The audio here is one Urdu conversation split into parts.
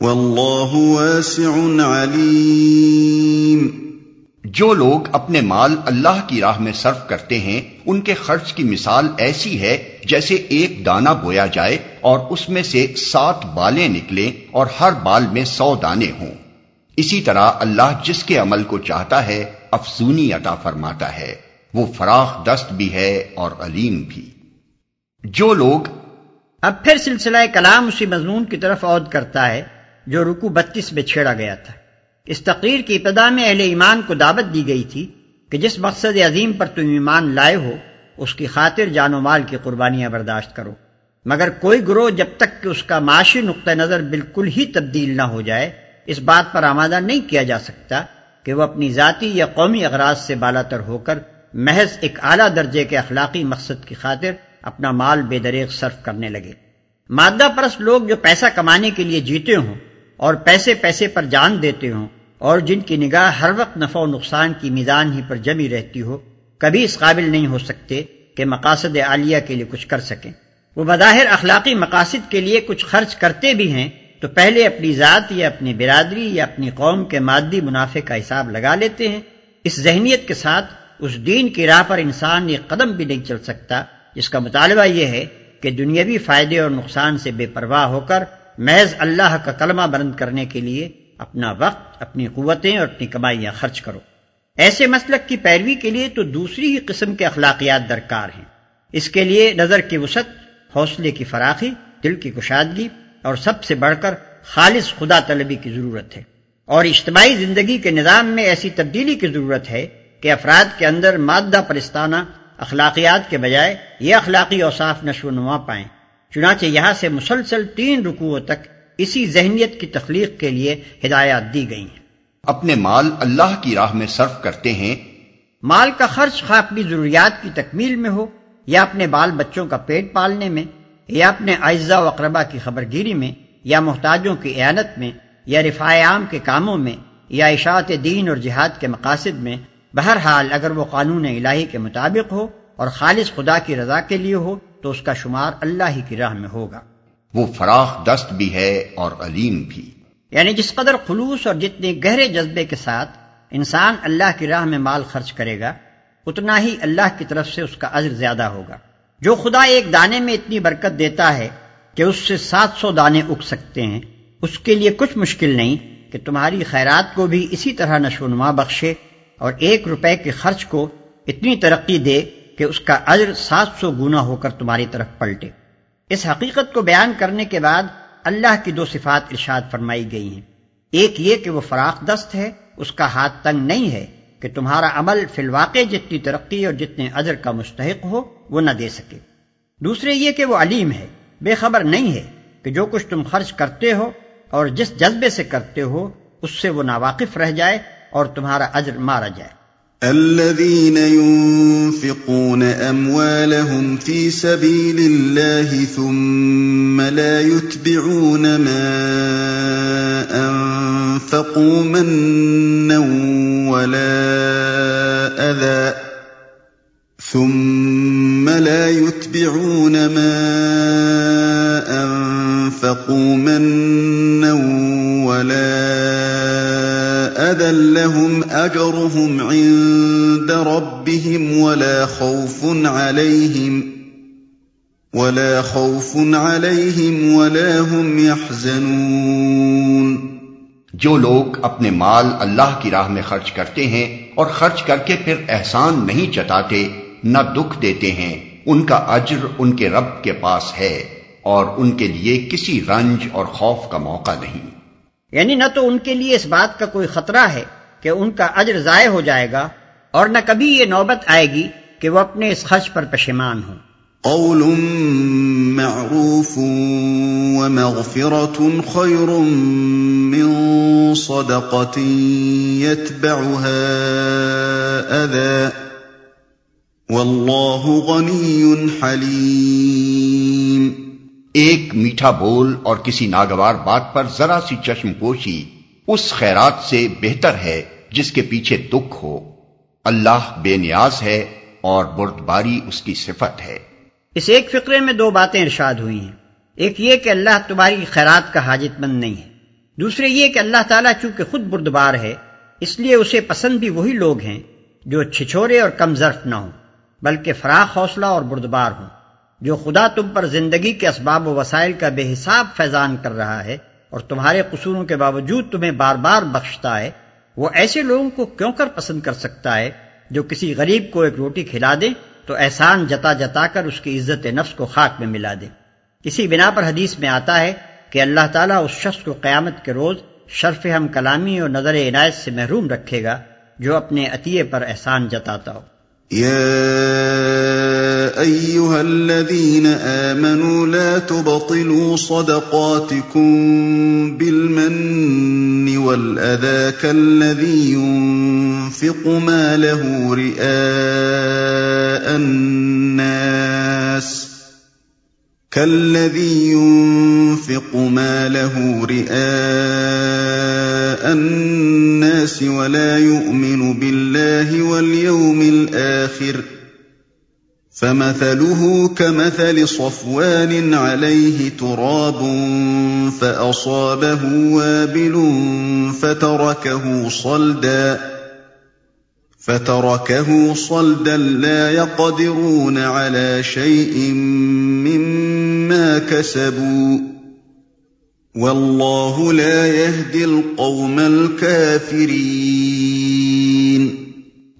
واللہ واسع علیم۔ جو لوگ اپنے مال اللہ کی راہ میں صرف کرتے ہیں ان کے خرچ کی مثال ایسی ہے جیسے ایک دانہ بویا جائے اور اس میں سے سات بالیں نکلیں اور ہر بال میں سو دانے ہوں۔ اسی طرح اللہ جس کے عمل کو چاہتا ہے افزونی عطا فرماتا ہے۔ وہ فراخ دست بھی ہے اور علیم بھی۔ جو لوگ اب پھر سلسلہ کلام اسی مضمون کی طرف عود کرتا ہے۔ جو رکو بتیس میں چھیڑا گیا تھا۔ اس تقریر کی ابتدا میں اہل ایمان کو دعوت دی گئی تھی کہ جس مقصد عظیم پر تم ایمان لائے ہو، اس کی خاطر جان و مال کی قربانیاں برداشت کرو۔ مگر کوئی گروہ جب تک کہ اس کا معاشی نقطۂ نظر بالکل ہی تبدیل نہ ہو جائے، اس بات پر آمادہ نہیں کیا جا سکتا کہ وہ اپنی ذاتی یا قومی اغراض سے بالا تر ہو کر محض ایک اعلیٰ درجے کے اخلاقی مقصد کی خاطر اپنا مال بے دریغ صرف کرنے لگے۔ مادہ پرست لوگ جو پیسہ کمانے کے لیے جیتے ہوں اور پیسے پیسے پر جان دیتے ہوں اور جن کی نگاہ ہر وقت نفع و نقصان کی میدان ہی پر جمی رہتی ہو، کبھی اس قابل نہیں ہو سکتے کہ مقاصد عالیہ کے لیے کچھ کر سکیں۔ وہ بظاہر اخلاقی مقاصد کے لیے کچھ خرچ کرتے بھی ہیں، تو پہلے اپنی ذات یا اپنی برادری یا اپنی قوم کے مادی منافع کا حساب لگا لیتے ہیں۔ اس ذہنیت کے ساتھ اس دین کی راہ پر انسان یہ قدم بھی نہیں چل سکتا۔ جس کا مطالبہ یہ ہے کہ دنیاوی فائدے اور نقصان سے بے پرواہ ہو کر محض اللہ کا کلمہ بلند کرنے کے لیے اپنا وقت، اپنی قوتیں اور اپنی کمائیاں خرچ کرو۔ ایسے مسلک کی پیروی کے لیے تو دوسری ہی قسم کے اخلاقیات درکار ہیں۔ اس کے لیے نظر کی وسعت، حوصلے کی فراخی، دل کی کشادگی اور سب سے بڑھ کر خالص خدا طلبی کی ضرورت ہے۔ اور اجتماعی زندگی کے نظام میں ایسی تبدیلی کی ضرورت ہے کہ افراد کے اندر مادہ پرستانہ اخلاقیات کے بجائے یہ اخلاقی اوصاف نشو و نما پائیں۔ چنانچہ یہاں سے مسلسل تین رکوعوں تک اسی ذہنیت کی تخلیق کے لیے ہدایات دی گئی ہیں۔ اپنے مال اللہ کی راہ میں صرف کرتے ہیں۔ مال کا خرچ خواہ اپنی ضروریات کی تکمیل میں ہو یا اپنے بال بچوں کا پیٹ پالنے میں یا اپنے اعزاء و اقربا کی خبر گیری میں یا محتاجوں کی اعانت میں یا رفاع عام کے کاموں میں یا اشاعت دین اور جہاد کے مقاصد میں بہرحال اگر وہ قانون الہی کے مطابق ہو اور خالص خدا کی رضا کے لیے ہو تو اس کا شمار اللہ ہی کی راہ میں ہوگا۔ وہ فراخ دست بھی ہے اور علیم بھی۔ یعنی جس قدر خلوص اور جتنے گہرے جذبے کے ساتھ انسان اللہ کی راہ میں مال خرچ کرے گا اتنا ہی اللہ کی طرف سے اس کا عزر زیادہ ہوگا۔ جو خدا ایک دانے میں اتنی برکت دیتا ہے کہ اس سے سات سو دانے اگ سکتے ہیں اس کے لیے کچھ مشکل نہیں کہ تمہاری خیرات کو بھی اسی طرح نشو نما بخشے اور ایک روپے کے خرچ کو اتنی ترقی دے کہ اس کا عجر سات سو گنا ہو کر تمہاری طرف پلٹے۔ اس حقیقت کو بیان کرنے کے بعد اللہ کی دو صفات ارشاد فرمائی گئی ہیں۔ ایک یہ کہ وہ فراخ دست ہے، اس کا ہاتھ تنگ نہیں ہے کہ تمہارا عمل فی الواقع جتنی ترقی اور جتنے اجر کا مستحق ہو، وہ نہ دے سکے۔ دوسرے یہ کہ وہ علیم ہے، بے خبر نہیں ہے کہ جو کچھ تم خرچ کرتے ہو اور جس جذبے سے کرتے ہو، اس سے وہ ناواقف رہ جائے اور تمہارا اجر مارا جائے۔ الذين ينفقون أموالهم في سبيل الله ثم لا يتبعون ما أنفقوا منا ولا أذى ثم لا يتبعون ما أنفقوا منا ولا أذى لهم أجرهم عند ربهم ولا خوف عليهم ولا خوف عليهم ولا هم يحزنون جو لوگ اپنے مال اللہ کی راہ میں خرچ کرتے ہیں اور خرچ کر کے پھر احسان نہیں جتاتے، نہ دکھ دیتے ہیں، ان کا اجر ان کے رب کے پاس ہے اور ان کے لیے کسی رنج اور خوف کا موقع نہیں۔ یعنی نہ تو ان کے لیے اس بات کا کوئی خطرہ ہے کہ ان کا اجر ضائع ہو جائے گا اور نہ کبھی یہ نوبت آئے گی کہ وہ اپنے اس خرچ پر پشیمان ہوں۔ قول معروف ومغفرة خير من صدقة يتبعها أذى. والله غني حليم. ایک میٹھا بول اور کسی ناگوار بات پر ذرا سی چشم پوشی اس خیرات سے بہتر ہے جس کے پیچھے دکھ ہو۔ اللہ بے نیاز ہے اور بردباری اس کی صفت ہے۔ اس ایک فقرے میں دو باتیں ارشاد ہوئی ہیں۔ ایک یہ کہ اللہ تمہاری خیرات کا حاجت مند نہیں ہے۔ دوسرے یہ کہ اللہ تعالیٰ چونکہ خود بردبار ہے، اس لیے اسے پسند بھی وہی لوگ ہیں جو چھچورے اور کم ظرف نہ ہوں، بلکہ فراخ حوصلہ اور بردبار ہوں۔ جو خدا تم پر زندگی کے اسباب و وسائل کا بے حساب فیضان کر رہا ہے اور تمہارے قصوروں کے باوجود تمہیں بار بار بخشتا ہے، وہ ایسے لوگوں کو کیوں کر پسند کر سکتا ہے جو کسی غریب کو ایک روٹی کھلا دے تو احسان جتا جتا کر اس کی عزت نفس کو خاک میں ملا دے۔ اسی بنا پر حدیث میں آتا ہے کہ اللہ تعالیٰ اس شخص کو قیامت کے روز شرف ہم کلامی اور نظر عنایت سے محروم رکھے گا جو اپنے عطیے پر احسان جتاتا ہو۔ أيها الذين آمنوا لا تبطلوا صدقاتكم بالمن والأذى كالذي ينفق ما له رئاء الناس كالذي ينفق ما له رئاء الناس ولا يؤمن بالله واليوم الآخر ۖ فمثله كمثل صفوان عليه تراب فأصابه وابل فتركه صلدا فتركه صلدا لا يقدرون على شيء مما كسبوا والله لا يهدي القوم الكافرين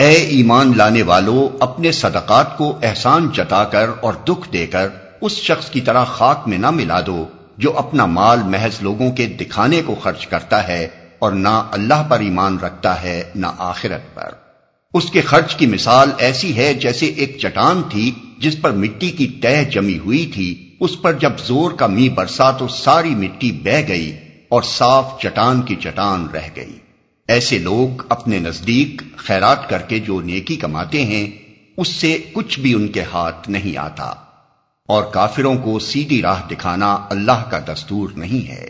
اے ایمان لانے والو، اپنے صدقات کو احسان جتا کر اور دکھ دے کر اس شخص کی طرح خاک میں نہ ملا دو، جو اپنا مال محض لوگوں کے دکھانے کو خرچ کرتا ہے اور نہ اللہ پر ایمان رکھتا ہے، نہ آخرت پر۔ اس کے خرچ کی مثال ایسی ہے جیسے ایک چٹان تھی جس پر مٹی کی تہ جمی ہوئی تھی۔ اس پر جب زور کا می برسا تو ساری مٹی بہ گئی اور صاف چٹان کی چٹان رہ گئی۔ ایسے لوگ اپنے نزدیک خیرات کر کے جو نیکی کماتے ہیں، اس سے کچھ بھی ان کے ہاتھ نہیں آتا۔ اور کافروں کو سیدھی راہ دکھانا اللہ کا دستور نہیں ہے۔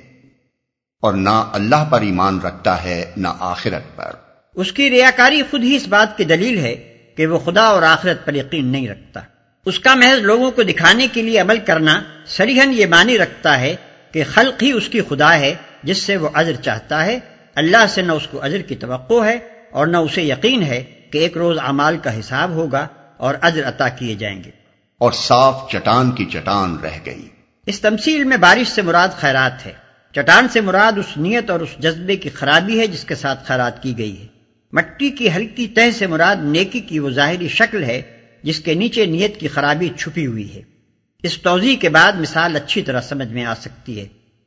اور نہ اللہ پر ایمان رکھتا ہے، نہ آخرت پر۔ اس کی ریاکاری خود ہی اس بات کی دلیل ہے کہ وہ خدا اور آخرت پر یقین نہیں رکھتا۔ اس کا محض لوگوں کو دکھانے کے لیے عمل کرنا سریحن یہ معنی رکھتا ہے کہ خلق ہی اس کی خدا ہے، جس سے وہ عذر چاہتا ہے اللہ سے نہ اس کو اجر کی توقع ہے اور نہ اسے یقین ہے کہ ایک روز امال کا حساب ہوگا اور اجر عطا کیے جائیں گے۔ اور صاف چٹان کی چٹان رہ گئی۔ اس تمثیل میں بارش سے مراد خیرات ہے۔ چٹان سے مراد اس نیت اور اس جذبے کی خرابی ہے جس کے ساتھ خیرات کی گئی ہے۔ مٹی کی ہلکی تہ سے مراد نیکی کی وہ ظاہری شکل ہے جس کے نیچے نیت کی خرابی چھپی ہوئی ہے۔ اس توضیح کے بعد مثال اچھی طرح سمجھ میں آ سکتی ہے۔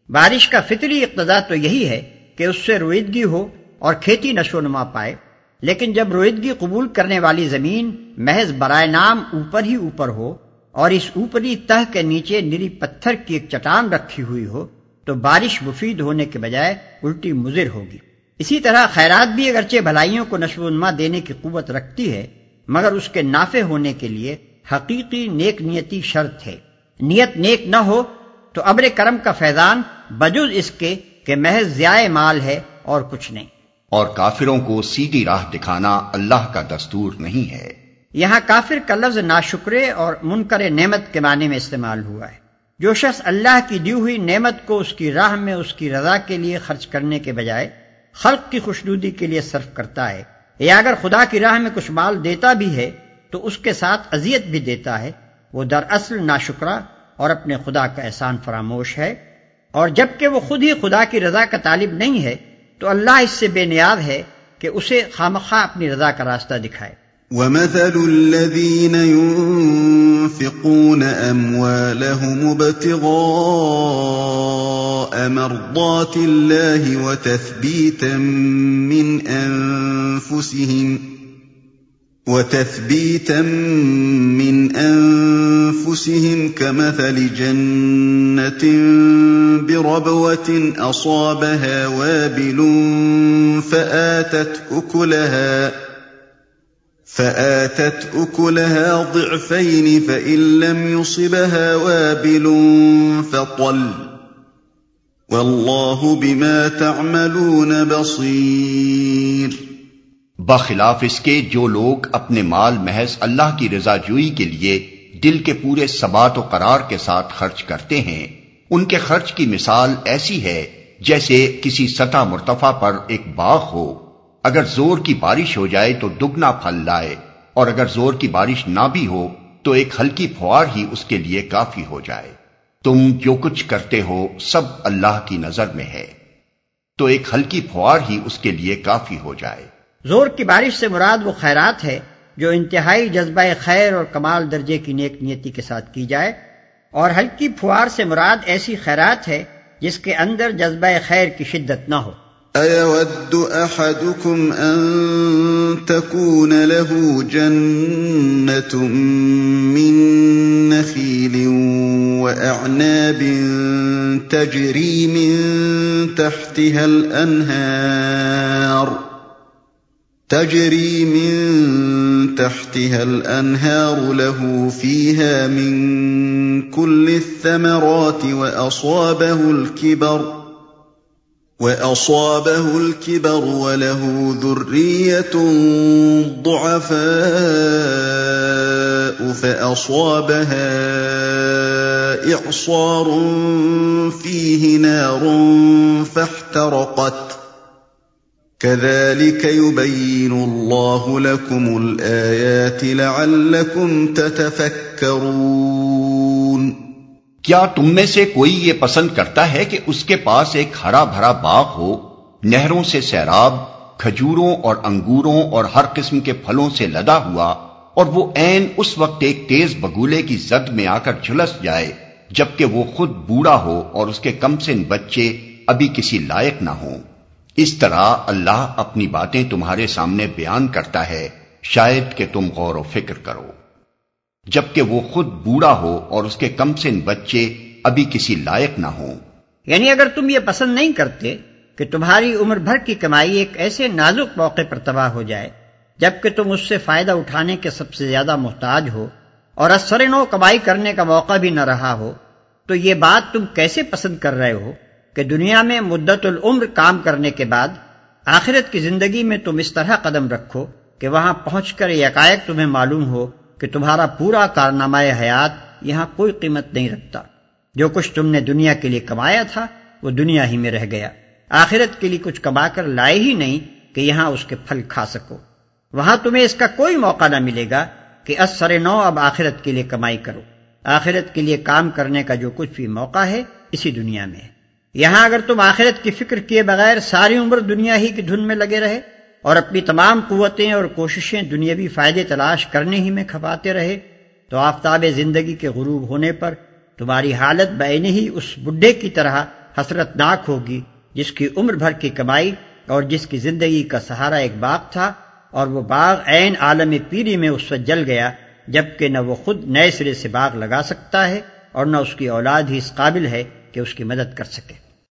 بارش کا فطری اقتضا تو یہی ہے کہ اس سے رویدگی ہو اور کھیتی نشو نما پائے۔ لیکن جب رویدگی قبول کرنے والی زمین محض برائے نام اوپر ہی اوپر ہو اور اس اوپری تہ کے نیچے نری پتھر کی ایک چٹان رکھی ہوئی ہو، تو بارش مفید ہونے کے بجائے الٹی مضر ہوگی۔ اسی طرح خیرات بھی اگرچہ بھلائیوں کو نشو نما دینے کی قوت رکھتی ہے، مگر اس کے نافع ہونے کے لیے حقیقی نیک نیتی شرط ہے۔ نیت نیک نہ ہو تو ابر کرم کا فیضان بجز اس کے کہ محض ضیاء مال ہے اور کچھ نہیں۔ اور کافروں کو سیدھی راہ دکھانا اللہ کا دستور نہیں ہے۔ یہاں کافر کا لفظ ناشکرے اور منکر نعمت کے معنی میں استعمال ہوا ہے۔ جو شخص اللہ کی دی ہوئی نعمت کو اس کی راہ میں اس کی رضا کے لیے خرچ کرنے کے بجائے خلق کی خوشنودی کے لیے صرف کرتا ہے یا اگر خدا کی راہ میں کچھ مال دیتا بھی ہے تو اس کے ساتھ اذیت بھی دیتا ہے وہ دراصل ناشکرا اور اپنے خدا کا احسان فراموش ہے۔ اور جبکہ وہ خود ہی خدا کی رضا کا طالب نہیں ہے، تو اللہ اس سے بے نیاد ہے کہ اسے خامخواہ اپنی رضا کا راستہ دکھائے۔ ومثل الذين ينفقون أموالهم ابتغاء مرضات الله وتثبيتا من أنفسهم وتثبيتا من أنفسهم كمثل جنة بربوة أصابها وابل فآتت أكلها فآتت أكلها ضعفين، فإن لم يصبها وابل فطل. والله بما تعملون بصير. بخلاف اس کے جو لوگ اپنے مال محض اللہ کی رضا جوئی کے لیے دل کے پورے ثبات و قرار کے ساتھ خرچ کرتے ہیں۔ ان کے خرچ کی مثال ایسی ہے جیسے کسی سطح مرتفع پر ایک باغ ہو۔ اگر زور کی بارش ہو جائے تو دگنا پھل لائے، اور اگر زور کی بارش نہ بھی ہو تو ایک ہلکی پھوار ہی اس کے لیے کافی ہو جائے۔ تم جو کچھ کرتے ہو سب اللہ کی نظر میں ہے۔ تو ایک ہلکی پھوار ہی اس کے لیے کافی ہو جائے۔ زور کی بارش سے مراد وہ خیرات ہے جو انتہائی جذبہ خیر اور کمال درجے کی نیک نیتی کے ساتھ کی جائے، اور ہلکی پھوار سے مراد ایسی خیرات ہے جس کے اندر جذبہ خیر کی شدت نہ ہو۔ أَيَوَدُّ أَحَدُكُمْ أَن تَكُونَ لَهُ جَنَّةٌ مِّن نَخِيلٍ وَأَعْنَابٍ تَجْرِي مِن تَحْتِهَا الْأَنْهَارُ تجري من تحتها الأنهار له فيها من كل الثمرات وأصابه الكبر وأصابه الكبر وله ذرية ضعفاء فأصابها إعصار فيه نار فاحترقت كذلك يبين الله لكم الآيات لعلكم تتفكرون. کیا تم میں سے کوئی یہ پسند کرتا ہے کہ اس کے پاس ایک ہرا بھرا باغ ہو؟ نہروں سے سیراب، کھجوروں اور انگوروں اور ہر قسم کے پھلوں سے لدا ہوا اور وہ عین اس وقت ایک تیز بگولے کی زد میں آ کر جھلس جائے، جبکہ وہ خود بوڑھا ہو اور اس کے کم سن بچے ابھی کسی لائق نہ ہوں۔ اس طرح اللہ اپنی باتیں تمہارے سامنے بیان کرتا ہے، شاید کہ تم غور و فکر کرو۔ جبکہ وہ خود بوڑھا ہو اور اس کے کم سن بچے ابھی کسی لائق نہ ہوں۔ یعنی اگر تم یہ پسند نہیں کرتے کہ تمہاری عمر بھر کی کمائی ایک ایسے نازک موقع پر تباہ ہو جائے، جبکہ تم اس سے فائدہ اٹھانے کے سب سے زیادہ محتاج ہو اور اثر نو کمائی کرنے کا موقع بھی نہ رہا ہو، تو یہ بات تم کیسے پسند کر رہے ہو؟ کہ دنیا میں مدت العمر کام کرنے کے بعد آخرت کی زندگی میں تم اس طرح قدم رکھو کہ وہاں پہنچ کر یکائک تمہیں معلوم ہو کہ تمہارا پورا کارنامہ حیات یہاں کوئی قیمت نہیں رکھتا۔ جو کچھ تم نے دنیا کے لیے کمایا تھا، وہ دنیا ہی میں رہ گیا۔ آخرت کے لیے کچھ کما کر لائے ہی نہیں کہ یہاں اس کے پھل کھا سکو۔ وہاں تمہیں اس کا کوئی موقع نہ ملے گا کہ اثر نو اب آخرت کے لیے کمائی کرو۔ آخرت کے لیے کام کرنے کا جو کچھ بھی موقع ہے، اسی دنیا میں ہے۔ یہاں اگر تم آخرت کی فکر کیے بغیر ساری عمر دنیا ہی کی دھن میں لگے رہے اور اپنی تمام قوتیں اور کوششیں دنیاوی فائدے تلاش کرنے ہی میں کھپاتے رہے، تو آفتاب زندگی کے غروب ہونے پر تمہاری حالت بین ہی اس بڈھے کی طرح حسرت ناک ہوگی، جس کی عمر بھر کی کمائی اور جس کی زندگی کا سہارا ایک باغ تھا اور وہ باغ عین عالم پیری میں اس وقت جل گیا، جبکہ نہ وہ خود نئے سرے سے باغ لگا سکتا ہے اور نہ اس کی اولاد ہی اس قابل ہے کہ اس کی مدد کر سکے۔